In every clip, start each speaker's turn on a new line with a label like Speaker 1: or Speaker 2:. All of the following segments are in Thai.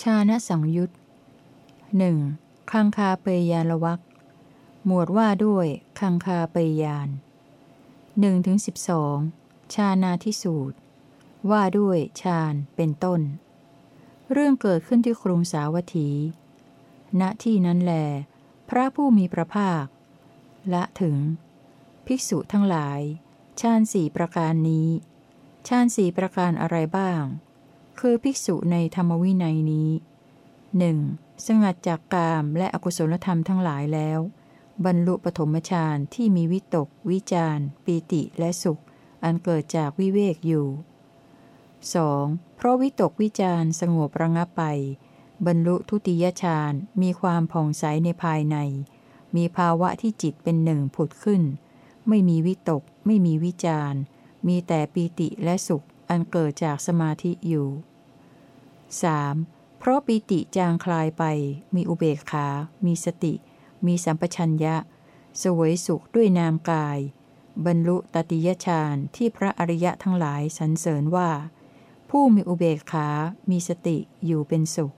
Speaker 1: ชาณสังยุตหนึ่งคังคาเปยานวักหมวดว่าด้วยคังคาเปยานหนึ่งถึงสิบสองชานาทิสูตร ว่าด้วยฌานเป็นต้น เรื่องเกิดขึ้นที่ครุงสาวัตถี ณที่นั้นแล พระผู้มีพระภาค ละถึง ภิกษุทั้งหลายฌานสี่ประการนี้ฌานสี่ประการอะไรบ้าง คือภิกษุในธรรมวินัยนี้หนึ่งสงัดจากกามและอกุศลธรรมทั้งหลายแล้ว บรรลุปฐมฌานที่มีวิตก วิจารปีติและสุข อันเกิดจากวิเวกอยู่ 2. เพราะวิตกวิจารสงบระงับไป บรรลุทุติยฌานมีความผ่องใสในภายใน มีภาวะที่จิตเป็นหนึ่งผุดขึ้น ไม่มีวิตก ไม่มีวิจารมีแต่ปีติและสุขอันเกิดจากสมาธิอยู่ 3. เพราะปีติจางคลายไป มีอุเบกขา มีสติ มีสัมปชัญญะ สวยสุขด้วยนามกาย บรรลุตติยฌานที่พระอริยะทั้งหลายสรรเสริญว่า ผู้มีอุเบกขา มีสติอยู่เป็นสุข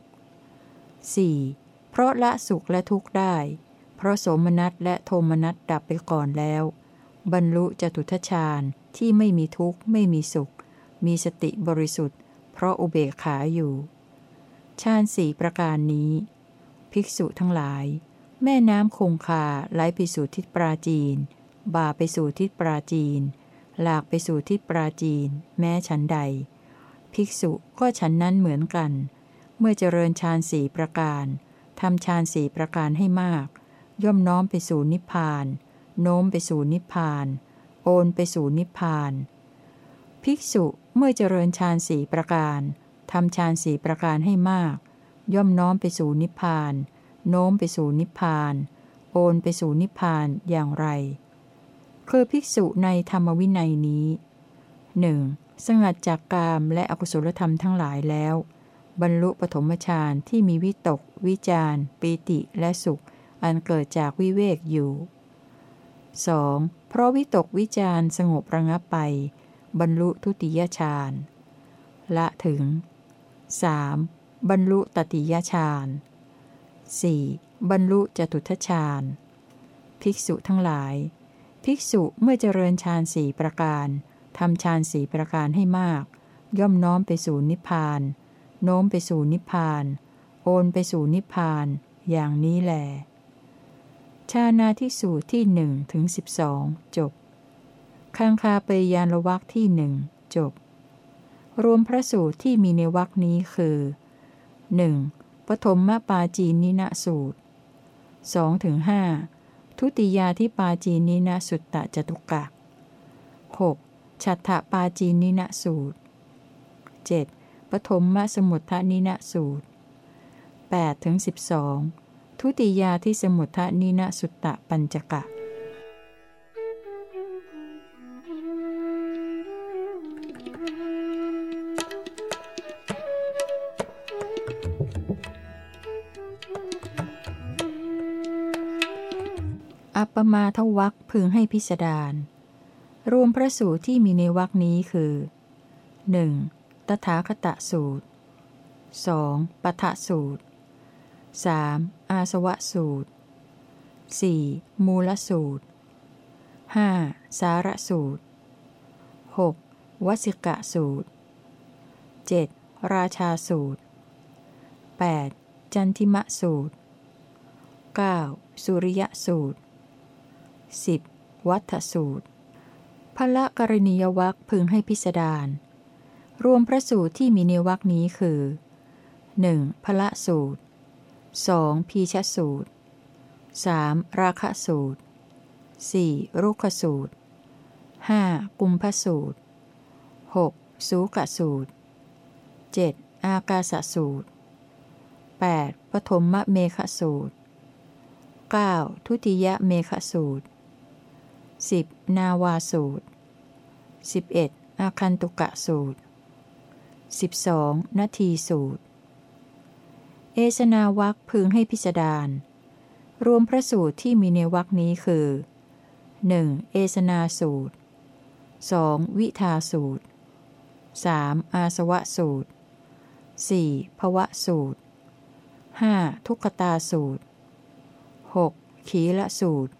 Speaker 1: 4. เพราะละสุขและทุกข์ได้ เพราะสมนัตและโทมนัตดับไปก่อนแล้ว บรรลุจตุทชาญที่ไม่มีทุกข์ไม่มีสุข มีสติบริสุทธิ์ เพราะอุเบกขาอยู่ฌานสี่ประการนี้ ภิกษุทั้งหลาย แม่น้ำคงคาไหลไปสู่ทิศปราจีน บ่าไปสู่ทิศปราจีน หลากไปสู่ทิศปราจีน แม้ฉันใด ภิกษุก็ฉันนั้นเหมือนกัน เมื่อเจริญฌานสี่ประการทำฌานสี่ประการให้มาก ย่อมน้อมไปสู่นิพพาน โน้มไปสู่นิพพาน โอนไปสู่นิพพาน ภิกษุ เมื่อเจริญฌานสี่ประการทำฌานสี่ประการให้มาก ย่อมน้อมไปสู่นิพพาน โน้มไปสู่นิพพาน โอนไปสู่นิพพานอย่างไร คือภิกษุในธรรมวินัยนี้หนึ่งสงัดจากกามและอกุศลธรรมทั้งหลายแล้ว บรรลุปฐมฌานที่มีวิตก วิจารปีติและสุข อันเกิดจากวิเวกอยู่ 2. เพราะวิตกวิจารสงบระงับไป บรรลุทุติยฌานละถึง 3. บรรลุตติยฌาน 4. บรรลุจตุทชฌานภิกษุทั้งหลาย ภิกษุเมื่อเจริญฌานสี่ประการทำฌานสี่ประการให้มาก ย่อมน้อมไปสู่นิพพาน โน้มไปสู่นิพพาน โอนไปสู่นิพพาน อย่างนี้แหลชานาที่สูตรที่หนึ่งถึงสิบสองจบ คังคาเปยานละวักที่หนึ่งจบ รวมพระสูตรที่มีในวรคนี้คือ 1. ปฐมมปาจีนินะสูตร 2-5 ทุติยาที่ปาจีนินะสุตตะจตุกะ 6. ฉัตถปาจีนินะสูตร 7. ปฐมมสมุทธนินะสูตร8-12 ทุติยาที่สมุทธนินะสุตตะปัญจกะ อัปมาทวักพึงให้พิสดารรวมพระสูตรที่มีในวักนี้คือ 1. ตถาคตสูตร 2. ปทะสูตร 3. อาสวะสูตร 4. มูลสูตร 5. สารสูตร 6. วสิกะสูตร 7. ราชาสูตร 8. จันทิมะสูตร 9. สุริยสูตร 10. วัฏสูตรพละกรณียวัคพึงให้พิสดารรวมพระสูตรที่มีในวักนี้คือ 1. พละสูตร 2. พีชสูตร 3. ราคะสูตร 4. รุกขสูตร 5. กุมพสูตร 6. สูกสูตร 7. อากาสสูตร 8. ปฐมมเมฆสูตร 9. ทุติยเมฆสูตร 10. นาวาสูตร 11. อาคันตุกะสูตร 12. นาทีสูตร เอสนาวักพึงให้พิสดาร รวมพระสูตรที่มีในวักนี้คือ 1. เอสนาสูตร 2. วิทาสูตร 3. อาสวะสูตร 4. ภวะสูตร 5. ทุกขตาสูตร 6. ขีละสูตร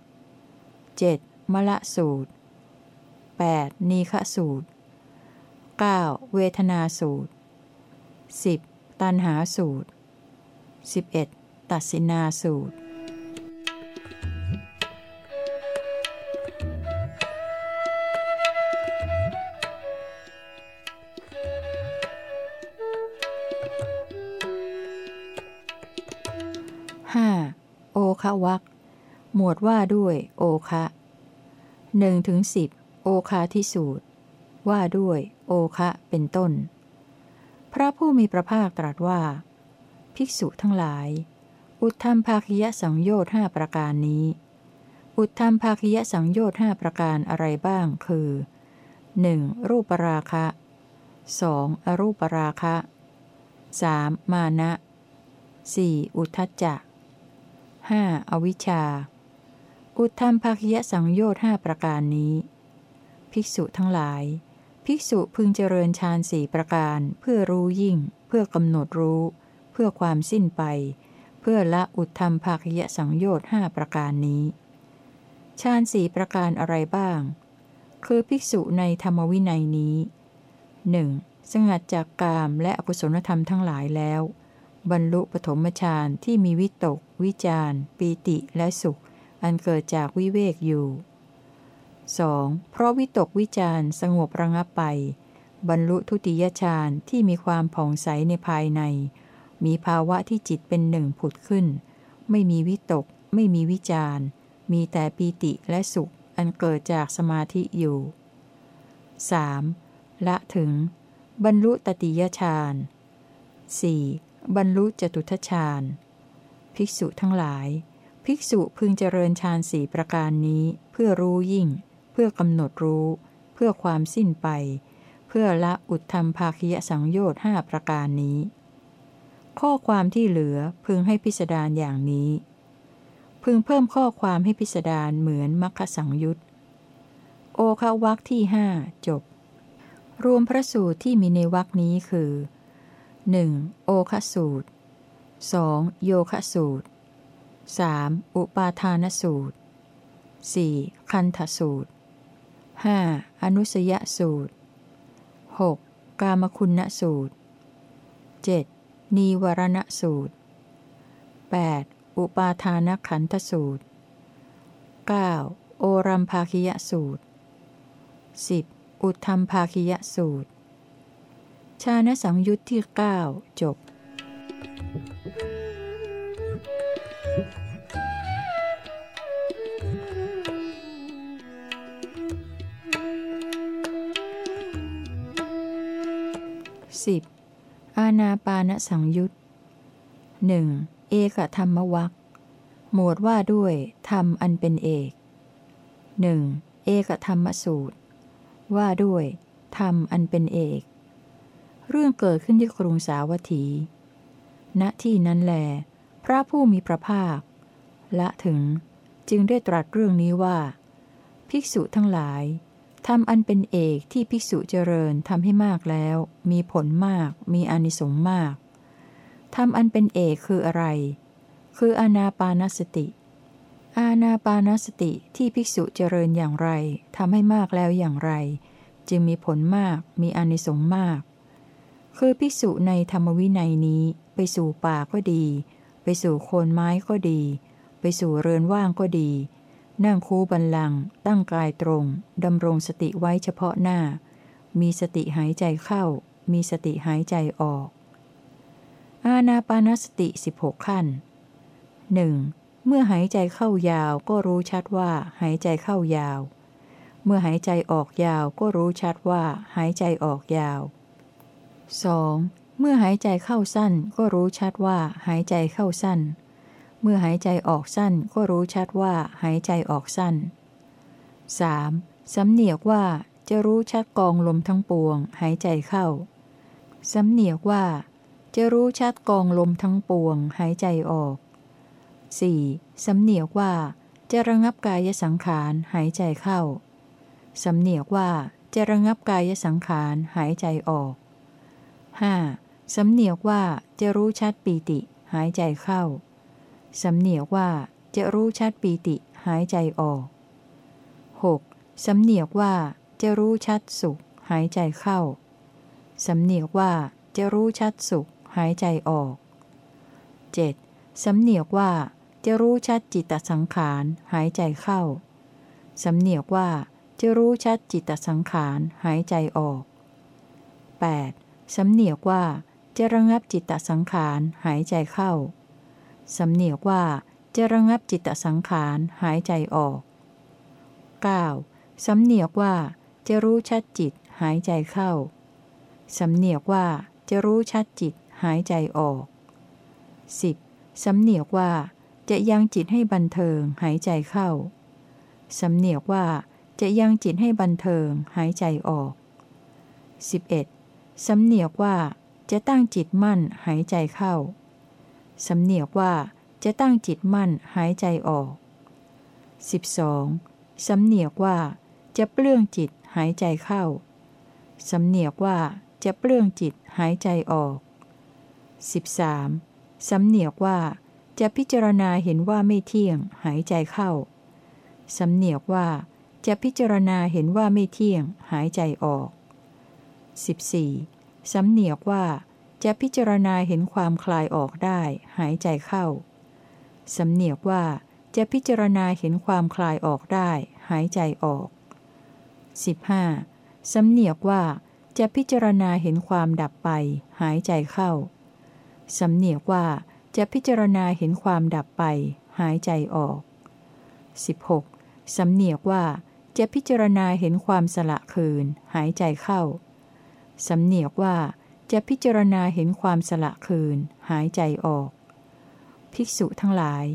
Speaker 1: 7. มละสูตร 8. นีฆสูตร 9. เวทนาสูตร 10. ตันหาสูตร 11. ตัดสินาสูตรห้าโอคะวักหมวดว่าด้วย โอคะ หนึ่งถึงสิบโอคาทิสูตร ว่าด้วย โอคะเป็นต้น พระผู้มีพระภาคตรัสว่า ภิกษุทั้งหลาย อุทธรรมภาคิยสังโยชน์ห้าประการนี้ อุทธรรมภาคิยสังโยชน์ห้าประการอะไรบ้างคือ 1. รูปราคะ 2. อรูปราคะ 3. มานะ 4. อุทธัจจะ 5. อวิชชา อุทธรรมภาคิยสังโยชน์ห้าประการนี้ ภิกษุทั้งหลาย ภิกษุพึงเจริญฌานสี่ประการเพื่อรู้ยิ่ง เพื่อกำหนดรู้ เพื่อความสิ้นไป เพื่อละอุทธรรมภาคิยสังโยชน์ห้าประการนี้ฌานสี่ประการอะไรบ้าง คือภิกษุในธรรมวินัยนี้หนึ่งสงัดจากกามและอกุศลธรรมทั้งหลายแล้ว บรรลุปฐมฌานที่มีวิตก วิจารปีติและสุข อันเกิดจากวิเวกอยู่ 2. เพราะวิตกวิจารสงบระงับไป บรรลุทุติยฌานที่มีความผ่องใสในภายใน มีภาวะที่จิตเป็นหนึ่งผุดขึ้น ไม่มีวิตก ไม่มีวิจารมีแต่ปีติและสุข อันเกิดจากสมาธิอยู่ 3. ละถึง บรรลุตติยฌาน 4. บรรลุจตุทชาญ ภิกษุทั้งหลาย ภิกษุพึงเจริญฌานสี่ประการนี้ เพื่อรู้ยิ่ง เพื่อกำหนดรู้ เพื่อความสิ้นไป เพื่อละอุทธรรมภาคิยสังโยชน์ห้าประการนี้ ข้อความที่เหลือพึงให้พิสดารอย่างนี้ พึงเพิ่มข้อความให้พิสดารเหมือนมัคคสังยุตโอคาวักที่หจบ รวมพระสูตรที่มีในวักนี้คือ 1. โอคสูตร 2. โยคะสูตร 3. อุปาทานสูตร 4. คันธสูตร 5. อนุสยสูตร 6. กามคุณสูตร 7. นีวรณสูตร 8. อุปาทานขันธสูตร 9. โอรัมภาคิยสูตร 10. อุทธรรมภาคิยสูตร ชาณสังยุตที่ 9 จบ 10. อาณาปานสังยุตหนึ่งเอกธรรมวักหมวดว่าด้วยธรรมอันเป็นเอกหนึ่งเอกธรรมสูตร ว่าด้วยธรรมอันเป็นเอก เรื่องเกิดขึ้นที่กรุงสาวัตถี ณที่นั้นแล พระผู้มีพระภาค ละถึงจึงได้ตรัสเรื่องนี้ว่า ภิกษุทั้งหลาย ทำอันเป็นเอกที่ภิกษุเจริญทำให้มากแล้ว มีผลมาก มีอนิสงส์มากทำอันเป็นเอกคืออะไร คืออานาปานสติ อาณาปานสติที่ภิกษุเจริญอย่างไรทำให้มากแล้วอย่างไร จึงมีผลมาก มีอนิสงส์มาก คือภิกษุในธรรมวินัยนี้ไปสู่ป่าก็ดี ไปสู่โคนไม้ก็ดี ไปสู่เรือนว่างก็ดี นั่งคูบันลัง ตั้งกายตรง ดำรงสติไว้เฉพาะหน้า มีสติหายใจเข้า มีสติหายใจออก อาณาปานสติ 16 ขั้นหนึ่งเมื่อหายใจเข้ายาวก็รู้ชัดว่าหายใจเข้ายาว เมื่อหายใจออกยาวก็รู้ชัดว่าหายใจออกยาว 2. เมื่อหายใจเข้าสั้นก็รู้ชัดว่าหายใจเข้าสั้น เมื่อหายใจออกสั้นก็รู้ชัดว่าหายใจออกสั้น 3. สำเนียกว่าจะรู้ชัดกองลมทั้งปวง หายใจเข้า สำเนียกว่า จะรู้ชัดกองลมทั้งปวง หายใจออก 4. สำเนียกว่าจะระงับกายสังขารหายใจเข้า สำเนียกว่าจะระงับกายสังขารหายใจออก 5. สำเนียกว่าจะรู้ชัดปีติหายใจเข้า สำเนียกว่าจะรู้ชัดปีติหายใจออก 6. สำเนียกว่าจะรู้ชัดสุขหายใจเข้า สำเนียกว่าจะรู้ชัดสุขหายใจออก 7. สำเนียกว่าจะรู้ชัดจิตตสังขารหายใจเข้า สำเนียกว่าจะรู้ชัดจิตตสังขารหายใจออก 8. สำเนียกว่าจะระงับจิตตสังขารหายใจเข้า สำเนียกว่าจะระงับจิตตสังขารหายใจออก 9. สำเนียกว่าจะรู้ชัดจิตหายใจเข้า สำเนียกว่าจะรู้ชัดจิตหายใจออก 10. สำเนียกว่าจะยังจิตให้บันเทิงหายใจเข้า สำเนียกว่าจะยังจิตให้บันเทิงหายใจออก 11. สำเนียกว่าจะตั้งจิตมั่นหายใจเข้า สำเนียกว่าจะตั้งจิตมั่นหายใจออก 12. สำเนียกว่าจะเปลื้องจิตหายใจเข้า สำเนียกว่าจะเปลื้องจิตหายใจออก 13. สำเนียกว่าจะพิจารณาเห็นว่าไม่เที่ยงหายใจเข้า สำเนียกว่าจะพิจารณาเห็นว่าไม่เที่ยงหายใจออก 14. สำเนียกว่า จะพิจารณาเห็นความคลายออกได้ หายใจเข้า สำเนียกว่าจะพิจารณาเห็นความคลายออกได้ หายใจออก 15. สำเนียกว่าจะพิจารณาเห็นความดับไป หายใจเข้า สำเนียกว่าจะพิจารณาเห็นความดับไป หายใจออก 16. สำเนียกว่าจะพิจารณาเห็นความสละคืน หายใจเข้า สำเนียกว่า จะพิจารณาเห็นความสละคืน หายใจออก ภิกษุทั้งหลาย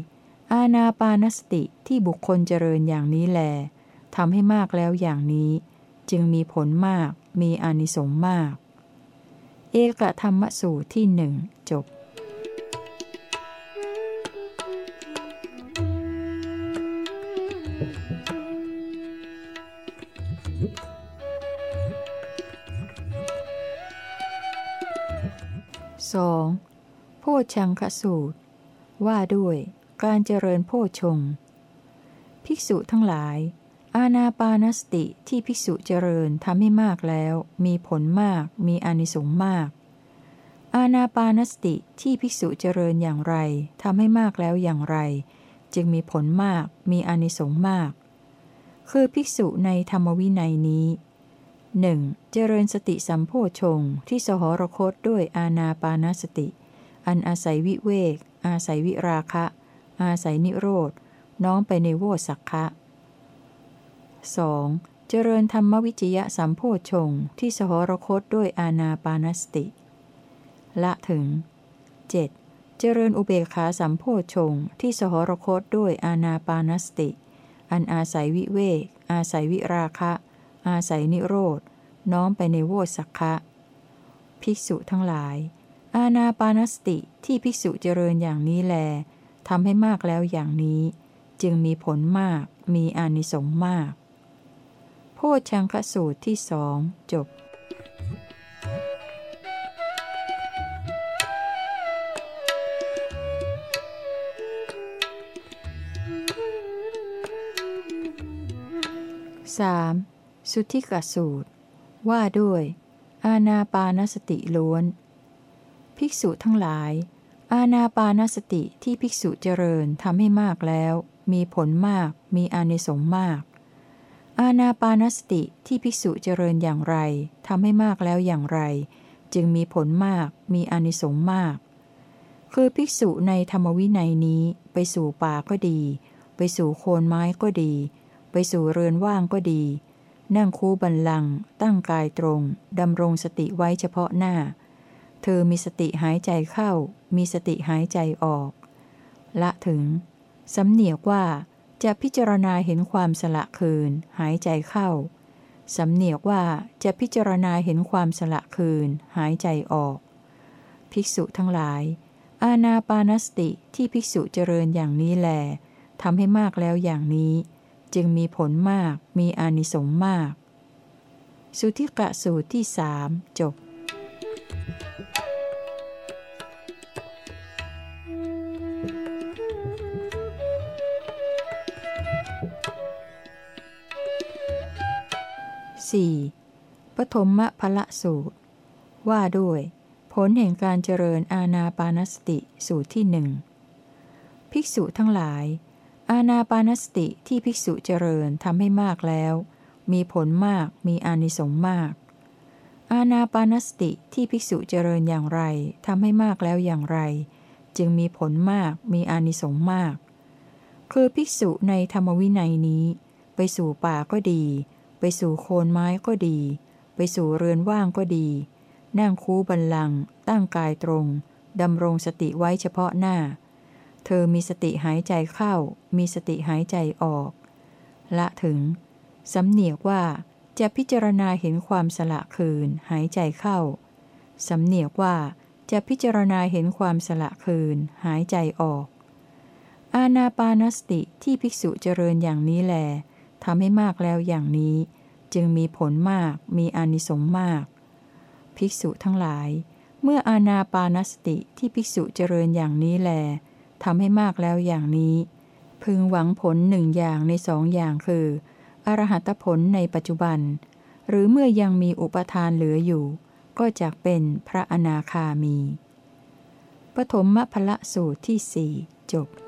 Speaker 1: อาณาปานสติที่บุคคลเจริญอย่างนี้แลทำให้มากแล้วอย่างนี้ จึงมีผลมากมีอานิสงส์มาก เอกธรรมสูตรที่หนึ่งจบ สองโพชังคสูตร ว่าด้วยการเจริญโพชง ภิกษุทั้งหลาย อาณาปานสติที่ภิกษุเจริญทำให้มากแล้ว มีผลมาก มีอนิสงส์มาก อาณาปานสติที่ภิกษุเจริญอย่างไรทำให้มากแล้วอย่างไร จึงมีผลมาก มีอนิสงส์มาก คือภิกษุในธรรมวินัยนี้ หนึ่งเจริญสติสัมโพชงที่สหรคตด้วยอาณาปานสติ อันอาศัยวิเวก อาศัยวิราคะ อาศัยนิโรธ น้อมไปในโวสักคะ 2. เจริญธรรมวิจยะสัมโพชงที่สหรคตด้วยอาณาปานสติ ละถึง 7. เจริญอุเบกขาสัมโพชงที่สหรคตด้วยอาณาปานสติ อันอาศัยวิเวก อาศัยวิราคะ อาศัยนิโรธน้อมไปในโวสักคะภิกษุทั้งหลาย อาณาปานสติที่ภิกษุเจริญอย่างนี้แลทำให้มากแล้วอย่างนี้ จึงมีผลมากมีอานิสงส์มาก โพชังคสูตรที่สองจบสาม สุทธิกสูตร ว่าด้วย อาณาปานสติล้วน ภิกษุทั้งหลาย อาณาปานสติที่ภิกษุเจริญทำให้มากแล้ว มีผลมาก มีอานิสงส์มาก อาณาปานสติที่ภิกษุเจริญอย่างไรทำให้มากแล้วอย่างไร จึงมีผลมาก มีอานิสงส์มาก คือภิกษุในธรรมวินัยนี้ไปสู่ป่าก็ดี ไปสู่โคนไม้ก็ดี ไปสู่เรือนว่างก็ดี นั่งคูบันลัง ตั้งกายตรง ดำรงสติไว้เฉพาะหน้า เธอมีสติหายใจเข้า มีสติหายใจออก ละถึง สำเนียกว่าจะพิจารณาเห็นความสละคืน หายใจเข้า สำเนียกว่าจะพิจารณาเห็นความสละคืน หายใจออก ภิกษุทั้งหลาย อาณาปานสติที่ภิกษุเจริญอย่างนี้แลทำให้มากแล้วอย่างนี้ จึงมีผลมากมีอานิสงส์มาก สุทิกะสูตรที่สามจบ 4. ปฐมมะพละสูตร ว่าด้วย ผลแห่งการเจริญอาณาปานสติสูตรที่หนึ่งภิกษุทั้งหลาย อาณาปานสติที่ภิกษุเจริญทำให้มากแล้ว มีผลมากมีอานิสงส์มาก อาณาปานสติที่ภิกษุเจริญอย่างไรทำให้มากแล้วอย่างไร จึงมีผลมากมีอานิสงส์มาก คือภิกษุในธรรมวินัยนี้ ไปสู่ป่าก็ดี ไปสู่โคนไม้ก็ดี ไปสู่เรือนว่างก็ดี นั่งคูบันลัง ตั้งกายตรงดำรงสติไว้เฉพาะหน้า เธอมีสติหายใจเข้า มีสติหายใจออก ละถึง สำเนียกว่าจะพิจารณาเห็นความสละคืน หายใจเข้า สำเนียกว่าจะพิจารณาเห็นความสละคืน หายใจออก อาณาปานสติที่ภิกษุเจริญอย่างนี้แลทำให้มากแล้วอย่างนี้ จึงมีผลมาก มีอานิสงส์มาก ภิกษุทั้งหลาย เมื่ออาณาปานสติที่ภิกษุเจริญอย่างนี้แล ทำให้มากแล้วอย่างนี้ พึงหวังผลหนึ่งอย่างในสองอย่างคือ อรหัตผลในปัจจุบัน หรือเมื่อยังมีอุปทานเหลืออยู่ ก็จะเป็นพระอนาคามี ปฐมมพละสูตรที่สี่จบ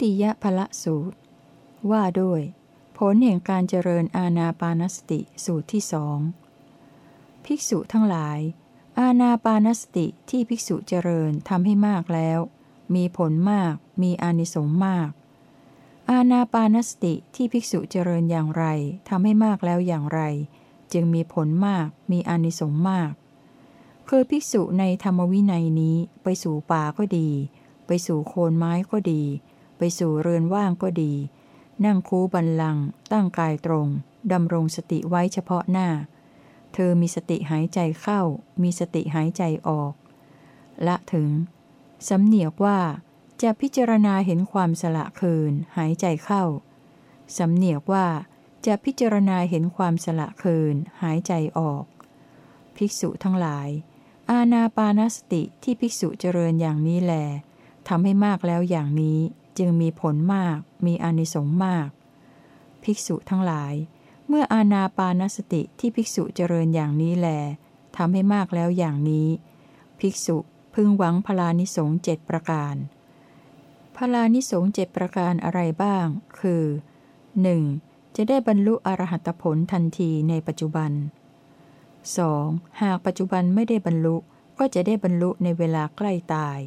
Speaker 1: ติยภละสูตร ว่าด้วย ผลแห่งการเจริญอาณาปานสติสูตรที่สองภิกษุทั้งหลาย อาณาปานสติที่ภิกษุเจริญทำให้มากแล้ว มีผลมาก มีอานิสงส์มาก อาณาปานสติที่ภิกษุเจริญอย่างไรทำให้มากแล้วอย่างไร จึงมีผลมาก มีอานิสงส์มากคือภิกษุในธรรมวินัยนี้ไปสู่ป่าก็ดี ไปสู่โคนไม้ก็ดี ไปสู่เรือนว่างก็ดี นั่งคูบันลัง ตั้งกายตรง ดำรงสติไว้เฉพาะหน้า เธอมีสติหายใจเข้า มีสติหายใจออก ละถึง สำเนียกว่า จะพิจารณาเห็นความสละคืน หายใจเข้า สำเนียกว่า จะพิจารณาเห็นความสละคืน หายใจออก ภิกษุทั้งหลาย อาณาปานสติที่ภิกษุเจริญอย่างนี้แลทำให้มากแล้วอย่างนี้ จึงมีผลมาก มีอนิสงส์มาก ภิกษุทั้งหลาย เมื่ออาณาปานสติที่ภิกษุเจริญอย่างนี้แลทำให้มากแล้วอย่างนี้ ภิกษุพึงหวังพลานิสงเจ็ดประการพลานิสงเจ็ดประการอะไรบ้าง คือ 1. จะได้บรรลุอรหัตผลทันทีในปัจจุบัน 2. หากปัจจุบันไม่ได้บรรลุก็จะได้บรรลุในเวลาใกล้ตาย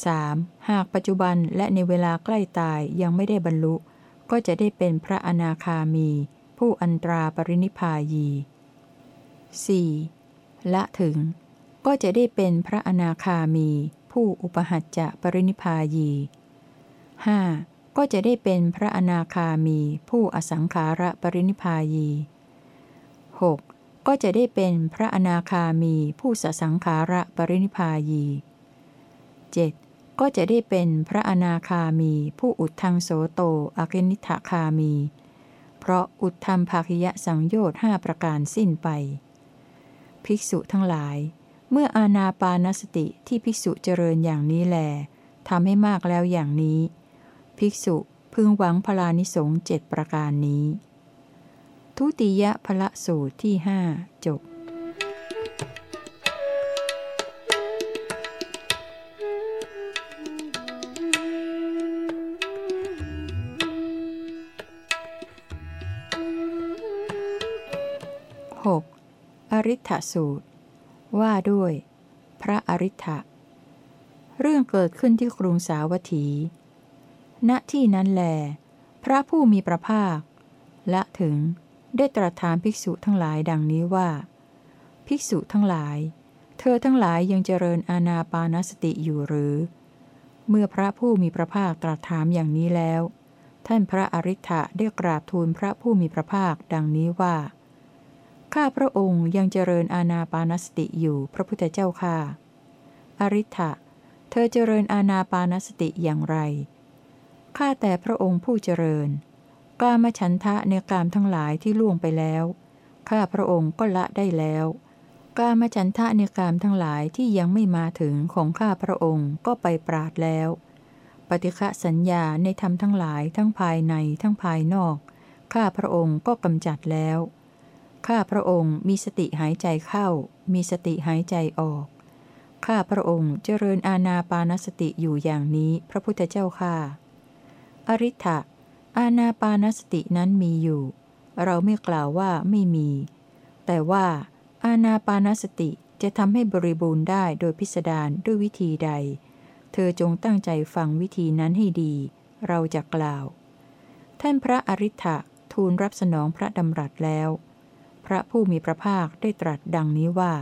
Speaker 1: 3. หากปัจจุบันและในเวลาใกล้ตายยังไม่ได้บรรลุ ก็จะได้เป็นพระอนาคามี ผู้อันตราปรินิพายี 4. ละถึง ก็จะได้เป็นพระอนาคามี ผู้อุปหัจจะปรินิพายี 5. ก็จะได้เป็นพระอนาคามี ผู้อสังขาระปรินิพายี 6. ก็จะได้เป็นพระอนาคามี ผู้สสังขาระปรินิพายี 7. ก็จะได้เป็นพระอนาคามีผู้อุดทังโสโตอกินิทาคามี เพราะอุดธรรมภาคิยะสังโยชน์หประการสิ้นไป ภิกษุทั้งหลาย เมื่ออาณาปานสติที่ภิกษุเจริญอย่างนี้แลทำให้มากแล้วอย่างนี้ ภิกษุพึงหวังพลานิสงเจ็ดประการนี้ ทุติยพละสูตรที่หจบ 6. อริ t สูตร ว่าด้วย พระอริ t เรื่องเกิดขึ้นที่กรุงสาวัตถี ณ ที่นั้นแล พระผู้มีพระภาค ละถึงได้ตรัสถามภิกษุทั้งหลายดังนี้ว่า ภิกษุทั้งหลาย เธอทั้งหลายยังเจริญอาณาปานสติอยู่หรือ เมื่อพระผู้มีพระภาคตรัสถามอย่างนี้แล้ว ท่านพระอริ t ได้กราบทูลพระผู้มีพระภาคดังนี้ว่า ข้าพระองค์ยังเจริญอาณาปานสติอยู่พระพุทธเจ้าค่ะ อริ t ะเธอเจริญอาณาปานสติอย่างไร ข้าแต่พระองค์ผู้เจริญ กามฉันทะในกามทั้งหลายที่ล่วงไปแล้ว ข้าพระองค์ก็ละได้แล้ว กามฉันทะในกามทั้งหลายที่ยังไม่มาถึงของข้าพระองค์ก็ไปปราดแล้ว ปฏิฆะสัญญาในธรรมทั้งหลายทั้งภายในทั้งภายนอก ข้าพระองค์ก็กำจัดแล้ว ข้าพระองค์มีสติหายใจเข้า มีสติหายใจออก ข้าพระองค์เจริญอาณาปานสติอยู่อย่างนี้พระพุทธเจ้าข้าอริ t ะอาณาปานสตินั้นมีอยู่ เราไม่กล่าวว่าไม่มี แต่ว่าอาณาปานสติจะทำให้บริบูรณ์ได้โดยพิสดารด้วยวิธีใด เธอจงตั้งใจฟังวิธีนั้นให้ดี เราจะกล่าว ท่านพระอริ t ะทูลรับสนองพระดำรัสแล้ว ระผู้มีพระภาคได้ตรัสดังนี้ว่า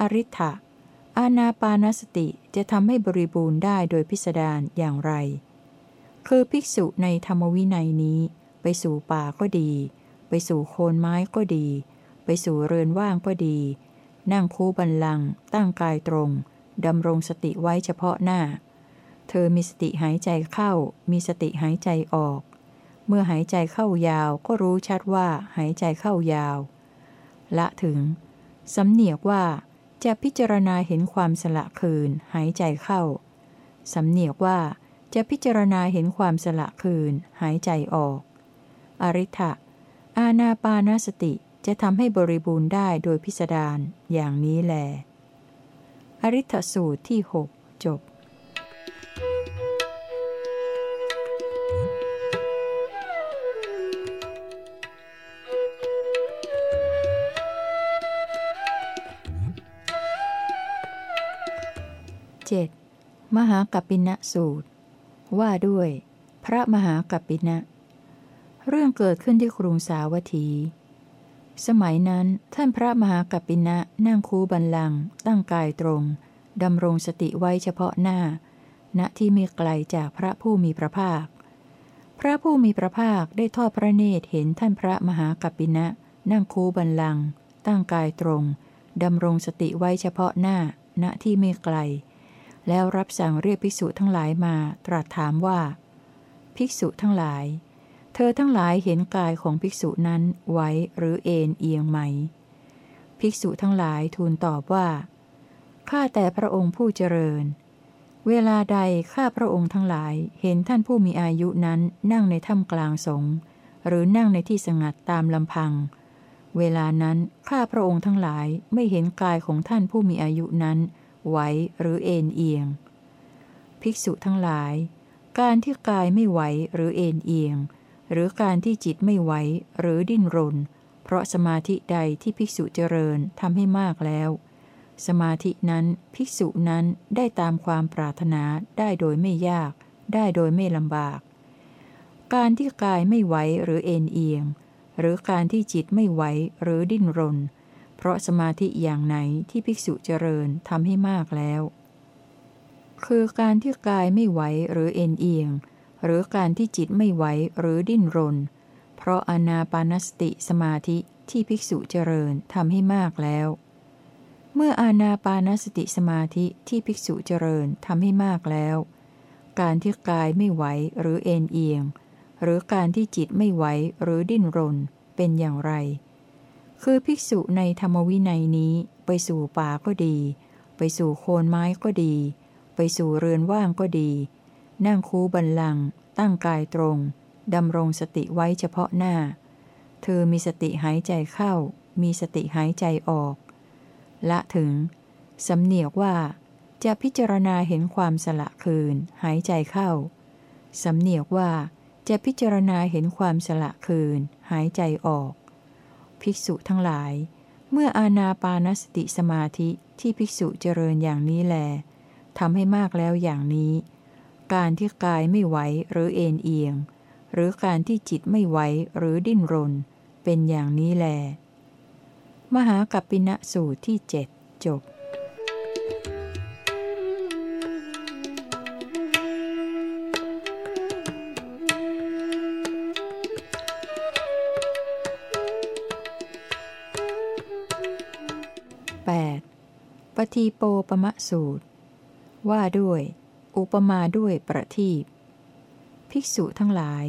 Speaker 1: อริ t ะอาณาปานสติจะทำให้บริบูรณ์ได้โดยพิสดารอย่างไร คือภิกษุในธรรมวินัยนี้ ไปสู่ป่าก็ดี ไปสู่โคนไม้ก็ดี ไปสู่เรือนว่างก็ดี นั่งคูบันลัง ตั้งกายตรงดำรงสติไว้เฉพาะหน้า เธอมีสติหายใจเข้า มีสติหายใจออก เมื่อหายใจเข้ายาวก็รู้ชัดว่าหายใจเข้ายาว ละถึง สำเนียกว่าจะพิจารณาเห็นความสละคืน หายใจเข้า สำเนียกว่าจะพิจารณาเห็นความสละคืน หายใจออก อริ t ะอาณาปานาสติจะทำให้บริบูรณ์ได้โดยพิสดารอย่างนี้แล อริ t สูตรที่หจบ เจ็ดมหากัปปินะสูตร ว่าด้วย พระมหากัปปินะ เรื่องเกิดขึ้นที่กรุงสาวัตถี สมัยนั้นท่านพระมหากัปปินะนั่งคูบันลัง ตั้งกายตรงดำรงสติไว้เฉพาะหน้า ณที่ไมีไกลจากพระผู้มีพระภาค พระผู้มีพระภาคได้ทอดพระเนตรเห็นท่านพระมหากัปปินะ นั่งคูบันลัง ตั้งกายตรงดำรงสติไว้เฉพาะหน้า ณที่ไม่ไกล แล้วรับสั่งเรียกภิกษุทั้งหลายมา ตรัสถามว่า ภิกษุทั้งหลาย เธอทั้งหลายเห็นกายของภิกษุนั้นไว้หรือเอ็นเอียงไหม ภิกษุทั้งหลายทูลตอบว่า ข้าแต่พระองค์ผู้เจริญ เวลาใดข้าพระองค์ทั้งหลายเห็นท่านผู้มีอายุนั้นนั่งในถ้ำกลางสงหรือนั่งในที่สงัดตามลำพัง เวลานั้นข้าพระองค์ทั้งหลายไม่เห็นกายของท่านผู้มีอายุนั้น ไหวหรือเอ็นเอียง ภิกษุทั้งหลาย การที่กายไม่ไหวหรือเอ็นเอียง หรือการที่จิตไม่ไหวหรือดิ้นรน เพราะสมาธิใดที่ภิกษุเจริญทำให้มากแล้ว สมาธินั้นภิกษุนั้นได้ตามความปรารถนาได้โดยไม่ยาก ได้โดยไม่ลำบาก การที่กายไม่ไหวหรือเอ็นเอียง หรือการที่จิตไม่ไหวหรือดิ้นรน เพราะสมาธิอย่างไหนที่ภิกษุเจริญทำให้มากแล้ว คือการที่กายไม่ไหวหรือเอ็นเอียง หรือการที่จิตไม่ไหวหรือดิ้นรน เพราะอนาปานสติสมาธิที่ภิกษุเจริญทำให้มากแล้ว เมื่ออานาปานสติสมาธิที่ภิกษุเจริญทำให้มากแล้ว การที่กายไม่ไหวหรือเอ็นเอียง หรือการที่จิตไม่ไหวหรือดิ้นรนเป็นอย่างไร คือภิกษุในธรรมวินัยนี้ไปสู่ป่าก็ดี ไปสู่โคนไม้ก็ดี ไปสู่เรือนว่างก็ดี นั่งคูบันลัง ตั้งกายตรง ดำรงสติไว้เฉพาะหน้า เธอมีสติหายใจเข้า มีสติหายใจออก ละถึง สำเนียกว่า จะพิจารณาเห็นความสละคืน หายใจเข้า สำเนียกว่าจะพิจารณาเห็นความสละคืน หายใจออก ภิกษุทั้งหลาย เมื่ออาณาปานสติสมาธิที่ภิกษุเจริญอย่างนี้แลทำให้มากแล้วอย่างนี้ การที่กายไม่ไหวหรือเอ็นเอียง หรือการที่จิตไม่ไหวหรือดิ้นรน เป็นอย่างนี้แล มหากัปปินะสูตรที่เจ็ดจบ 8. ปฏิโปปมะสูตร ว่าด้วย อุปมาด้วยประทีปภิกษุทั้งหลาย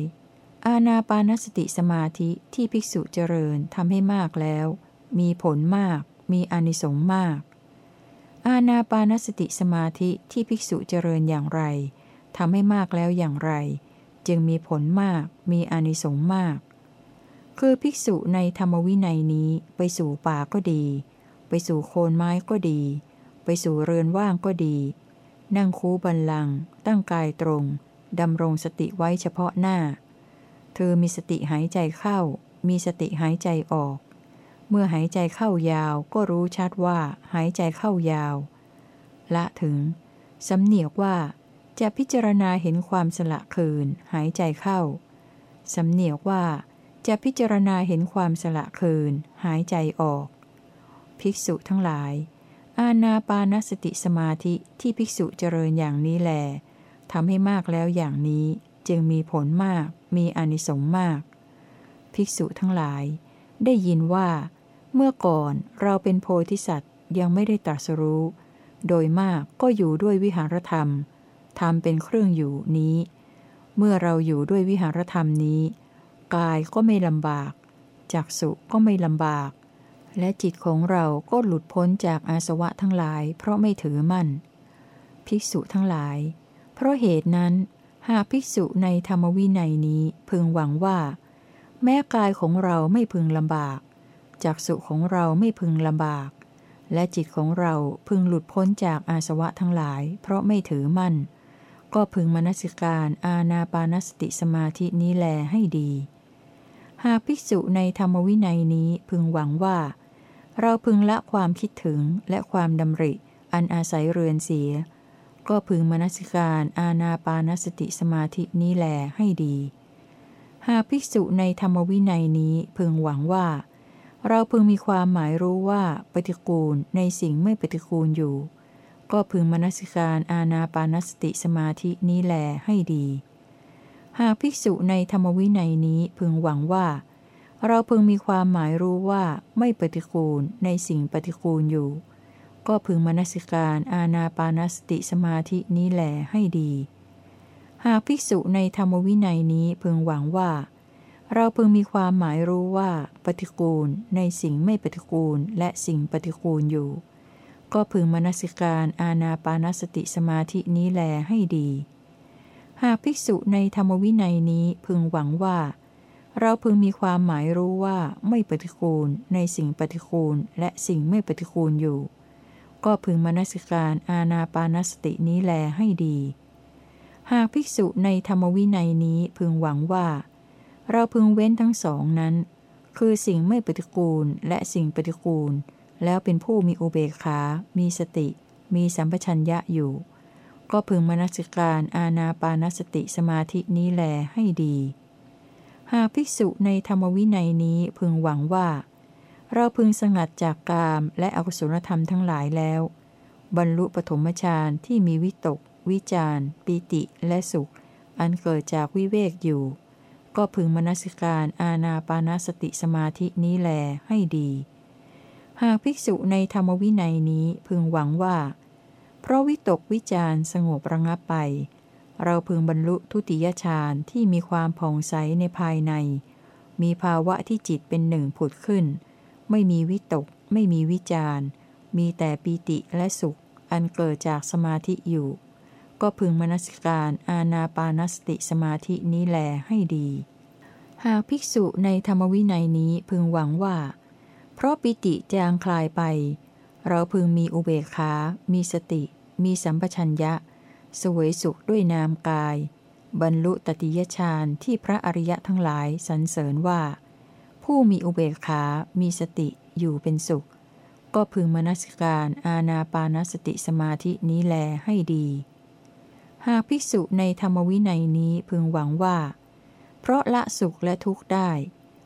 Speaker 1: อาณาปานสติสมาธิที่ภิกษุเจริญทำให้มากแล้ว มีผลมาก มีอนิสงส์มาก อาณาปานสติสมาธิที่ภิกษุเจริญอย่างไรทำให้มากแล้วอย่างไร จึงมีผลมาก มีอนิสงส์มาก คือภิกษุในธรรมวินัยนี้ไปสู่ป่าก็ดี ไปสู่โคนไม้ก็ดี ไปสู่เรือนว่างก็ดี นั่งคูบันลัง ตั้งกายตรง ดำรงสติไว้เฉพาะหน้า เธอมีสติหายใจเข้า มีสติหายใจออก เมื่อหายใจเข้ายาวก็รู้ชัดว่าหายใจเข้ายาว ละถึง สำเนียกว่า จะพิจารณาเห็นความสละคืน หายใจเข้า สำเนียกว่าจะพิจารณาเห็นความสละคืน หายใจออก ภิกษุทั้งหลาย อาณาปานสติสมาธิที่ภิกษุเจริญอย่างนี้แลทำให้มากแล้วอย่างนี้จึงมีผลมาก มีอนิสงส์มาก ภิกษุทั้งหลาย ได้ยินว่า เมื่อก่อนเราเป็นโพธิสัตว์ยังไม่ได้ตรัสรู้ โดยมากก็อยู่ด้วยวิหารธรรมทำเป็นเครื่องอยู่นี้ เมื่อเราอยู่ด้วยวิหารธรรมนี้ กายก็ไม่ลำบาก จักสุก็ไม่ลำบาก และจิตของเราก็หลุดพ้นจากอาสวะทั้งหลาย เพราะไม่ถือมั่น ภิกษุทั้งหลาย เพราะเหตุนั้น หากภิกษุในธรรมวินัยนี้พึงหวังว่า แม้กายของเราไม่พึงลำบากจากสุของเราไม่พึงลำบาก และจิตของเราพึงหลุดพ้นจากอาสวะทั้งหลาย เพราะไม่ถือมั่น ก็พึงมนสิการอาณาปานสติสมาธินี้แลให้ดี หากภิกษุในธรรมวินัยนี้พึงหวังว่า เราพึงละความคิดถึงและความดำริ อันอาศัยเรือนเสีย ก็พึงมนสิการอาณาปานสติสมาธินี้แลให้ดี หากภิกษุในธรรมวินัยนี้พึงหวังว่า เราพึงมีความหมายรู้ว่าปฏิกูลในสิ่งไม่ปฏิกูลอยู่ ก็พึงมนสิการอาณาปานสติสมาธินี้แลให้ดี หากภิกษุในธรรมวินัยนี้พึงหวังว่า เราพึงมีความหมายรู้ว่าไม่ปฏิกูลในสิ่งปฏิกูลอยู่ ก็พึงมนสิการอาณาปานสติสมาธินี้แหลให้ดี หากภิกษุในธรรมวินัยนี้พึงหวังว่า เราพึงมีความหมายรู้ว่าปฏิกูลในสิ่งไม่ปฏิกูลและสิ่งปฏิกูลอยู่ ก็พึงมนสิการอาณาปานสติสมาธินี้แลให้ดี หากภิกษุในธรรมวินัยนี้พึงหวังว่า เราพึงมีความหมายรู้ว่าไม่ปฏิกูลในสิ่งปฏิกูลและสิ่งไม่ปฏิกูลอยู่ ก็พึงมนสิการอาณาปานสตินี้แลให้ดี หากภิกษุในธรรมวินัยนี้พึงหวังว่า เราพึงเว้นทั้งสองนั้น คือสิ่งไม่ปฏิกูลและสิ่งปฏิกูล แล้วเป็นผู้มีอุเบกขา มีสติ มีสัมปชัญญะอยู่ ก็พึงมนสิการอาณาปานสติสมาธินี้แลให้ดี หากภิกษุในธรรมวินัยนี้พึงหวังว่า เราพึงสงัดจากกามและอกุศลธรรมทั้งหลายแล้ว บรรลุปฐมฌานที่มีวิตก วิจารปิติและสุข อันเกิดจากวิเวกอยู่ ก็พึงมนสิการอาณาปานาสติสมาธินี้แลให้ดี หากภิกษุในธรรมวินัยนี้พึงหวังว่า เพราะวิตกวิจารสงบระงับไป เราพึงบรรลุทุติยฌานที่มีความผ่องใสในภายใน มีภาวะที่จิตเป็นหนึ่งผุดขึ้น ไม่มีวิตก ไม่มีวิจารมีแต่ปีติและสุข อันเกิดจากสมาธิอยู่ ก็พึงมนสิการอาณาปานสติสมาธินี้แลให้ดี หากภิกษุในธรรมวินัยนี้พึงหวังว่า เพราะปิติจางคลายไป เราพึงมีอุเบกขา มีสติ มีสัมปชัญญะ สวยสุขด้วยนามกาย บรรลุตติยฌานที่พระอริยะทั้งหลายสรรเสริญว่า ผู้มีอุเบกขา มีสติอยู่เป็นสุข ก็พึงมนสิการอาณาปานสติสมาธินี้แลให้ดี หากภิกษุในธรรมวินัยนี้พึงหวังว่า เพราะละสุขและทุกข์ได้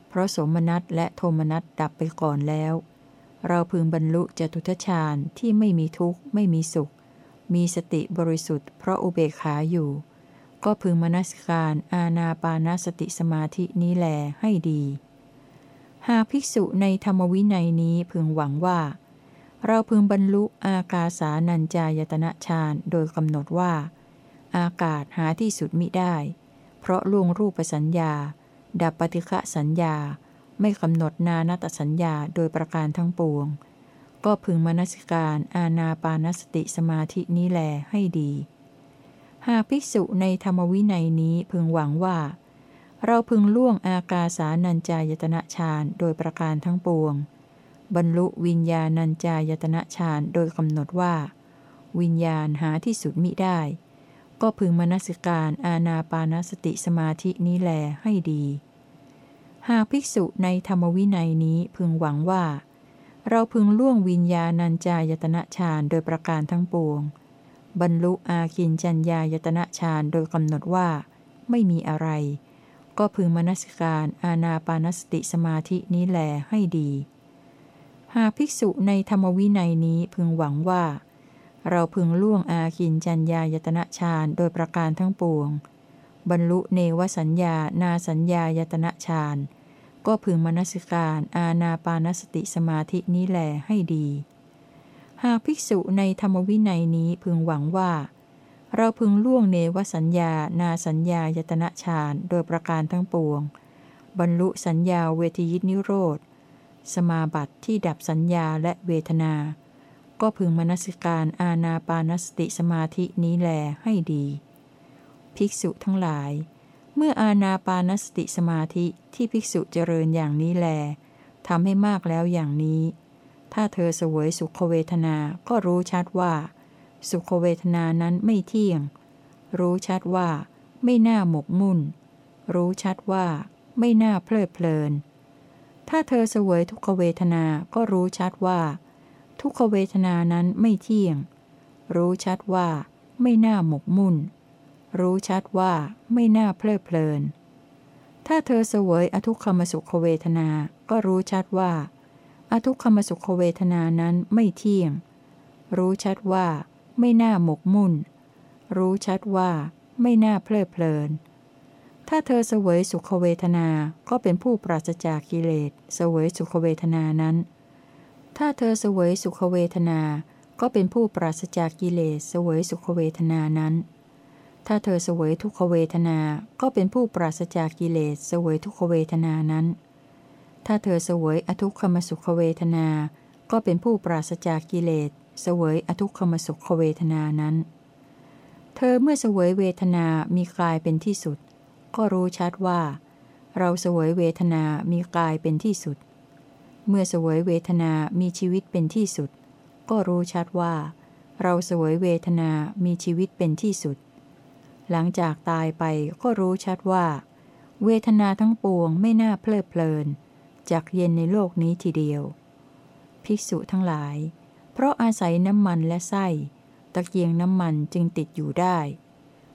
Speaker 1: เพราะสมนัตและโทมนัตดับไปก่อนแล้ว เราพึงบรรลุจตุทชาญที่ไม่มีทุกข์ไม่มีสุข มีสติบริสุทธิ์เพราะอุเบกขาอยู่ ก็พึงมนสการอาณาปานสติสมาธินี้แลให้ดี หากภิกษุในธรรมวินัยนี้พึงหวังว่า เราพึงบรรลุอากาสานัญจายตนะฌานโดยกำหนดว่า อากาศหาที่สุดมิได้ เพราะล่วงรูปสัญญา ดับปฏิฆะสัญญา ไม่กำหนดนานัตสัญญาโดยประการทั้งปวง ก็พึงมนสิการอาณาปานสติสมาธินี้แลให้ดี หากภิกษุในธรรมวินัยนี้พึงหวังว่า เราพึงล่วงอากาสานัญจายตนะฌานโดยประการทั้งปวง บรรลุวิญญาณัญจายตนะฌานโดยกำหนดว่า วิญญาณหาที่สุดมิได้ ก็พึงมนสิการอาณาปานสติสมาธินี้แลให้ดี หากภิกษุในธรรมวินัยนี้พึงหวังว่า เราพึงล่วงวิญญาณัญจายตนะฌานโดยประการทั้งปวง บรรลุอาคินจัญญายตนะฌานโดยกำหนดว่า ไม่มีอะไร ก็พึงมนสิการอาณาปานสติสมาธินี้แลให้ดี หากภิกษุในธรรมวินัยนี้พึงหวังว่า เราพึงล่วงอาคินจัญญายตนะฌานโดยประการทั้งปวง บรรลุเนวสัญญานาสัญญายตนะฌาน ก็พึงมนสิการอาณาปานสติสมาธินี้แลให้ดี หากภิกษุในธรรมวินัยนี้พึงหวังว่า เราพึงล่วงเนวสัญญา นาสัญญายตนะฌานโดยประการทั้งปวง บรรลุสัญญาเวทยิตนิโรธ สมาบัติที่ดับสัญญาและเวทนา ก็พึงมนสิการอาณาปานสติสมาธินี้แลให้ดี ภิกษุทั้งหลาย เมื่ออาณาปานสติสมาธิที่ภิกษุเจริญอย่างนี้แลทำให้มากแล้วอย่างนี้ ถ้าเธอสวยสุขเวทนาก็รู้ชัดว่า สุขเวทนานั้นไม่เที่ยง รู้ชัดว่า ไม่น่าหมกมุ่น รู้ชัดว่า ไม่น่าเพลิดเพลิน ถ้าเธอสวยทุกขเวทนาก็รู้ชัดว่า ทุกขเวทนานั้นไม่เที่ยง รู้ชัดว่า ไม่น่าหมกมุ่น รู้ชัดว่าไม่น่าเพลิดเพลิน ถ้าเธอเสวยอทุกขมสุขเวทนา ก็รู้ชัดว่า อทุกขมสุขเวทนานั้นไม่เที่ยง รู้ชัดว่า ไม่น่าหมกมุ่น รู้ชัดว่า ไม่น่าเพลิดเพลิน ถ้าเธอเสวยสุขเวทนา ก็เป็นผู้ปราศจากกิเลส เสวยสุขเวทนานั้น ถ้าเธอเสวยสุขเวทนา ก็เป็นผู้ปราศจากกิเลส เสวยสุขเวทนานั้น ถ้าเธอเสวยทุกขเวทนา ก็เป็นผู้ปราศจากกิเลสเสวยทุกขเวทนานั้น ถ้าเธอเสวยอทุกขมสุขเวทนา ก็เป็นผู้ปราศจากกิเลสเสวยอทุกขมสุขเวทนานั้น เธอเมื่อเสวยเวทนามีกายเป็นที่สุด ก็รู้ชัดว่า เราเสวยเวทนามีกายเป็นที่สุด เมื่อเสวยเวทนามีชีวิตเป็นที่สุด ก็รู้ชัดว่า เราเสวยเวทนามีชีวิตเป็นที่สุด หลังจากตายไปก็รู้ชัดว่า เวทนาทั้งปวงไม่น่าเพลิดเพลินจากเย็นในโลกนี้ทีเดียว ภิกษุทั้งหลาย เพราะอาศัยน้ำมันและไส้ ตะเกียงน้ำมันจึงติดอยู่ได้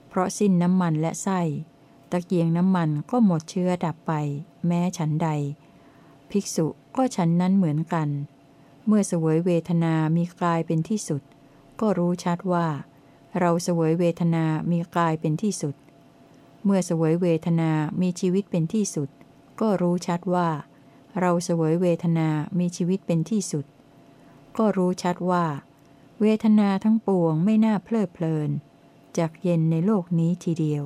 Speaker 1: เพราะสิ้นน้ำมันและไส้ ตะเกียงน้ำมันก็หมดเชื้อดับไป แม้ฉันใด ภิกษุก็ฉันนั้นเหมือนกัน เมื่อเสวยเวทนามีกายเป็นที่สุด ก็รู้ชัดว่า เราเสวยเวทนามีกายเป็นที่สุด เมื่อเสวยเวทนามีชีวิตเป็นที่สุด ก็รู้ชัดว่า เราเสวยเวทนามีชีวิตเป็นที่สุด ก็รู้ชัดว่า เวทนาทั้งปวงไม่น่าเพลิดเพลินจากเย็นในโลกนี้ทีเดียว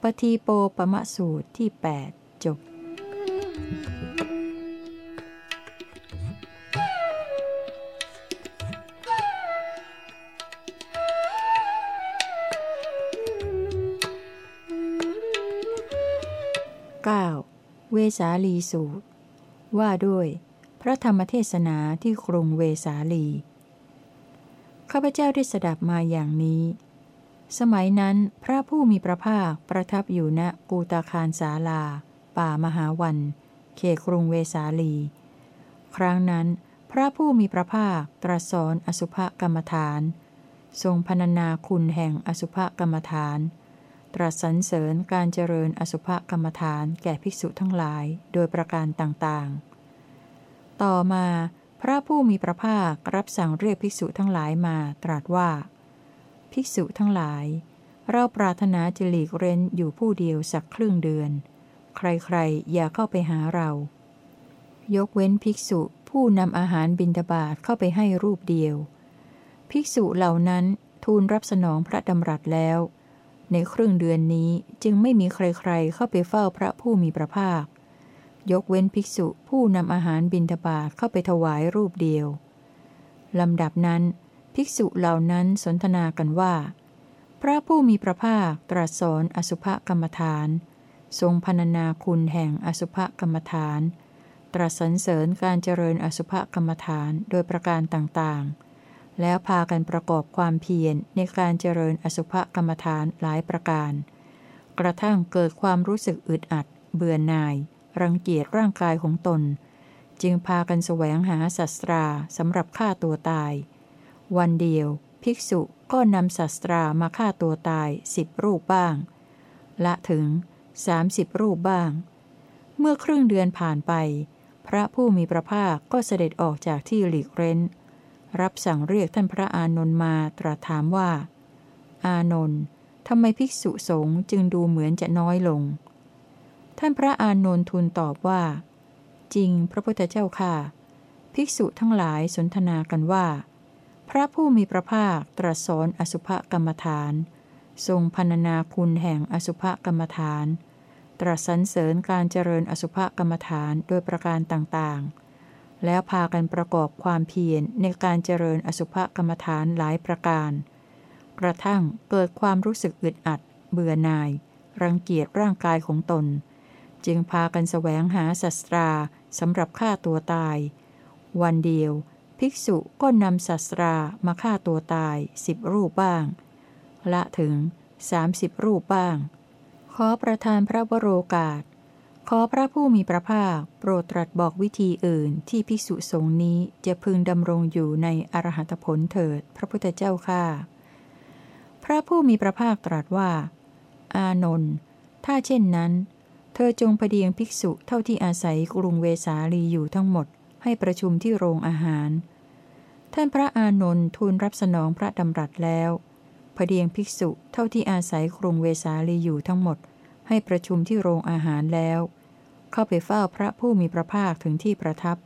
Speaker 1: ปทีโปปมะสูตรที่ 8 จบ 9. เสาลีสูตร ว่าด้วย พระธรรมเทศนาที่กรุงเวสาลีข้าพเจ้าได้สดับมาอย่างนี้ สมัยนั้นพระผู้มีพระภาคประทับอยู่ณกูตาคารสาลา ป่ามหาวัน เขครุงเวสาลี ครั้งนั้น พระผู้มีพระภาคตรัสสอนอสุภกรรมฐาน ทรงพรรณนาคุณแห่งอสุภกรรมฐาน ตรัสสรรเสริญการเจริญอสุภกรรมฐานแก่ภิกษุทั้งหลายโดยประการต่างๆ ต่อมาพระผู้มีพระภาครับสั่งเรียกภิกษุทั้งหลายมาตรัสว่า ภิกษุทั้งหลาย เราปรารถนาจะหลีกเร้นอยู่ผู้เดียวสักครึ่งเดือน ใครๆ อย่าเข้าไปหาเรา ยกเว้นภิกษุผู้นำอาหารบิณฑบาตเข้าไปให้รูปเดียว ภิกษุเหล่านั้นทูลรับสนองพระดำรัสแล้ว ในครึ่งเดือนนี้จึงไม่มีใครๆเข้าไปเฝ้าพระผู้มีพระภาค ยกเว้นภิกษุผู้นำอาหารบิณฑบาตเข้าไปถวายรูปเดียวลำดับนั้น ภิกษุเหล่านั้นสนทนากันว่า พระผู้มีพระภาคตรัสสอนอสุภกรรมฐาน ทรงพรรณนาคุณแห่งอสุภกรรมฐาน ตรัสสรรเสริญการเจริญอสุภกรรมฐานโดยประการต่างๆ แล้วพากันประกอบความเพียรในการเจริญอสุภกรรมฐานหลายประการ กระทั่งเกิดความรู้สึกอึดอัด เบื่อหน่าย รังเกียจร่างกายของตน จึงพากันแสวงหาศัตราสำหรับฆ่าตัวตาย วันเดียว ภิกษุก็นำศัตรามาฆ่าตัวตายสิบรูปบ้าง ละถึงสามสิบรูปบ้าง เมื่อครึ่งเดือนผ่านไป พระผู้มีพระภาคก็เสด็จออกจากที่หลีกเร้น รับสั่งเรียกท่านพระอานนท์มาตรัสถามว่า อานนท์ทำไมภิกษุสงฆ์จึงดูเหมือนจะน้อยลง ท่านพระอานนท์ทูลตอบว่า จริงพระพุทธเจ้าค่ะ ภิกษุทั้งหลายสนทนากันว่า พระผู้มีพระภาคตรัสสอนอสุภกรรมฐาน ทรงพรรณนาคุณแห่งอสุภกรรมฐาน ตรัสสรรเสริญการเจริญอสุภกรรมฐานโดยประการต่างๆ แล้วพากันประกอบความเพียรในการเจริญอสุภกรรมฐานหลายประการ กระทั่งเกิดความรู้สึกอึดอัด เบื่อหน่าย รังเกียจร่างกายของตน จึงพากันแสวงหาศัตราสำหรับฆ่าตัวตาย วันเดียว ภิกษุก็นำศัตรามาฆ่าตัวตายสิบรูปบ้าง ละถึงสามสิบรูปบ้าง ขอประทานพระวโรกาส ขอพระผู้มีพระภาค โปรดตรัสบอกวิธีอื่นที่ภิกษุสงฆ์นี้จะพึงดำรงอยู่ในอรหัตผลเถิด พระพุทธเจ้าข้าพระผู้มีพระภาคตรัสว่า อานนท์ถ้าเช่นนั้น เธอจงพเดียงภิกษุเท่าที่อาศัยกรุงเวสาลีอยู่ทั้งหมด ให้ประชุมที่โรงอาหาร ท่านพระอานนท์ทูลรับสนองพระดำรัสแล้วพเดียงภิกษุเท่าที่อาศัยกรุงเวสาลีอยู่ทั้งหมด ให้ประชุมที่โรงอาหารแล้ว เข้าไปเฝ้าพระผู้มีพระภาคถึงที่ประทับ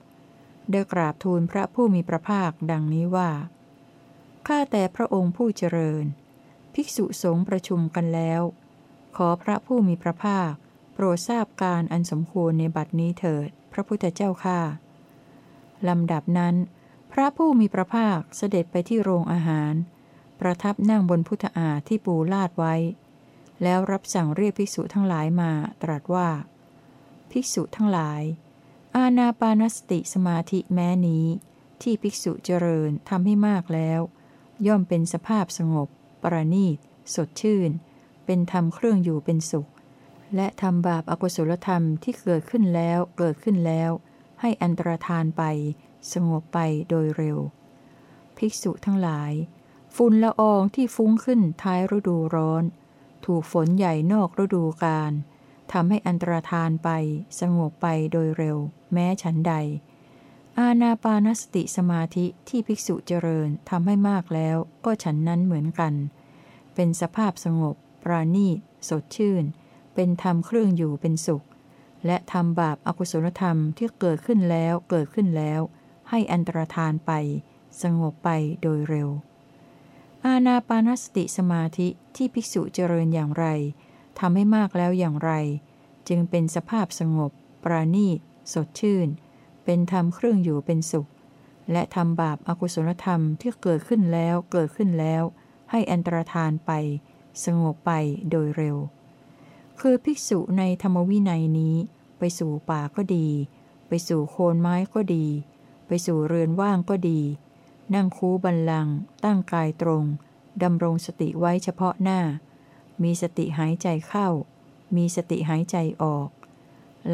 Speaker 1: ได้กราบทูลพระผู้มีพระภาคดังนี้ว่า ข้าแต่พระองค์ผู้เจริญ ภิกษุสงฆ์ประชุมกันแล้ว ขอพระผู้มีพระภาค โปรดทราบการอันสมควรในบัดนี้เถิด พระพุทธเจ้าข้าลำดับนั้น พระผู้มีพระภาคเสด็จไปที่โรงอาหาร ประทับนั่งบนพุทธาที่ปูลาดไว้ แล้วรับสั่งเรียกภิกษุทั้งหลายมาตรัสว่า ภิกษุทั้งหลาย อาณาปานสติสมาธิแม้นี้ ที่ภิกษุเจริญทำให้มากแล้ว ย่อมเป็นสภาพสงบ ประณีต สดชื่น เป็นธรรมเครื่องอยู่เป็นสุข และทำบาปอากุศลธรรมที่เกิดขึ้นแล้วเกิดขึ้นแล้ว ให้อันตรธานไป สงบไปโดยเร็ว ภิกษุทั้งหลาย ฝุ่นละอองที่ฟุ้งขึ้นท้ายฤดูร้อน ถูกฝนใหญ่นอกฤดูกาล ทำให้อันตรธานไป สงบไปโดยเร็ว แม้ฉันใด อาณาปานสติสมาธิที่ภิกษุเจริญทำให้มากแล้ว ก็ฉันนั้นเหมือนกัน เป็นสภาพสงบ ปราณีตสดชื่น เป็นธรรมเครื่องอยู่เป็นสุข และทำบาปอากุศลธรรมที่เกิดขึ้นแล้วเกิดขึ้นแล้ว ให้อันตรธานไป สงบไปโดยเร็ว อาณาปานสติสมาธิที่ภิกษุเจริญอย่างไร ทำให้มากแล้วอย่างไร จึงเป็นสภาพสงบ ปราณีต สดชื่น เป็นธรรมเครื่องอยู่เป็นสุข และทำบาปอากุศลธรรมที่เกิดขึ้นแล้วเกิดขึ้นแล้ว ให้อันตรธานไป สงบไปโดยเร็ว คือภิกษุในธรรมวินัยนี้ ไปสู่ป่าก็ดี ไปสู่โคนไม้ก็ดี ไปสู่เรือนว่างก็ดี นั่งคูบันลัง ตั้งกายตรงดำรงสติไว้เฉพาะหน้า มีสติหายใจเข้า มีสติหายใจออก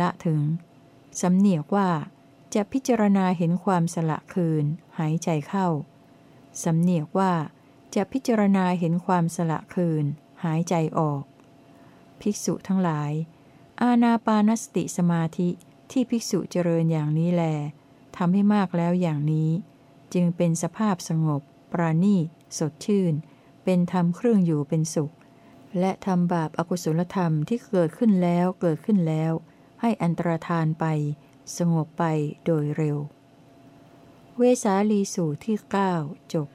Speaker 1: ละถึง สำเนียกว่าจะพิจารณาเห็นความสละคืน หายใจเข้า สำเนียกว่าจะพิจารณาเห็นความสละคืน หายใจออก ภิกษุทั้งหลาย อาณาปานสติสมาธิที่ภิกษุเจริญอย่างนี้แลทำให้มากแล้วอย่างนี้ จึงเป็นสภาพสงบ ปราณีสดชื่น เป็นธรรมเครื่องอยู่เป็นสุข และทำบาปอากุศลธรรมที่เกิดขึ้นแล้วเกิดขึ้นแล้ว ให้อันตรธานไป สงบไปโดยเร็ว เวสาลีสูตรที่ 9 จบ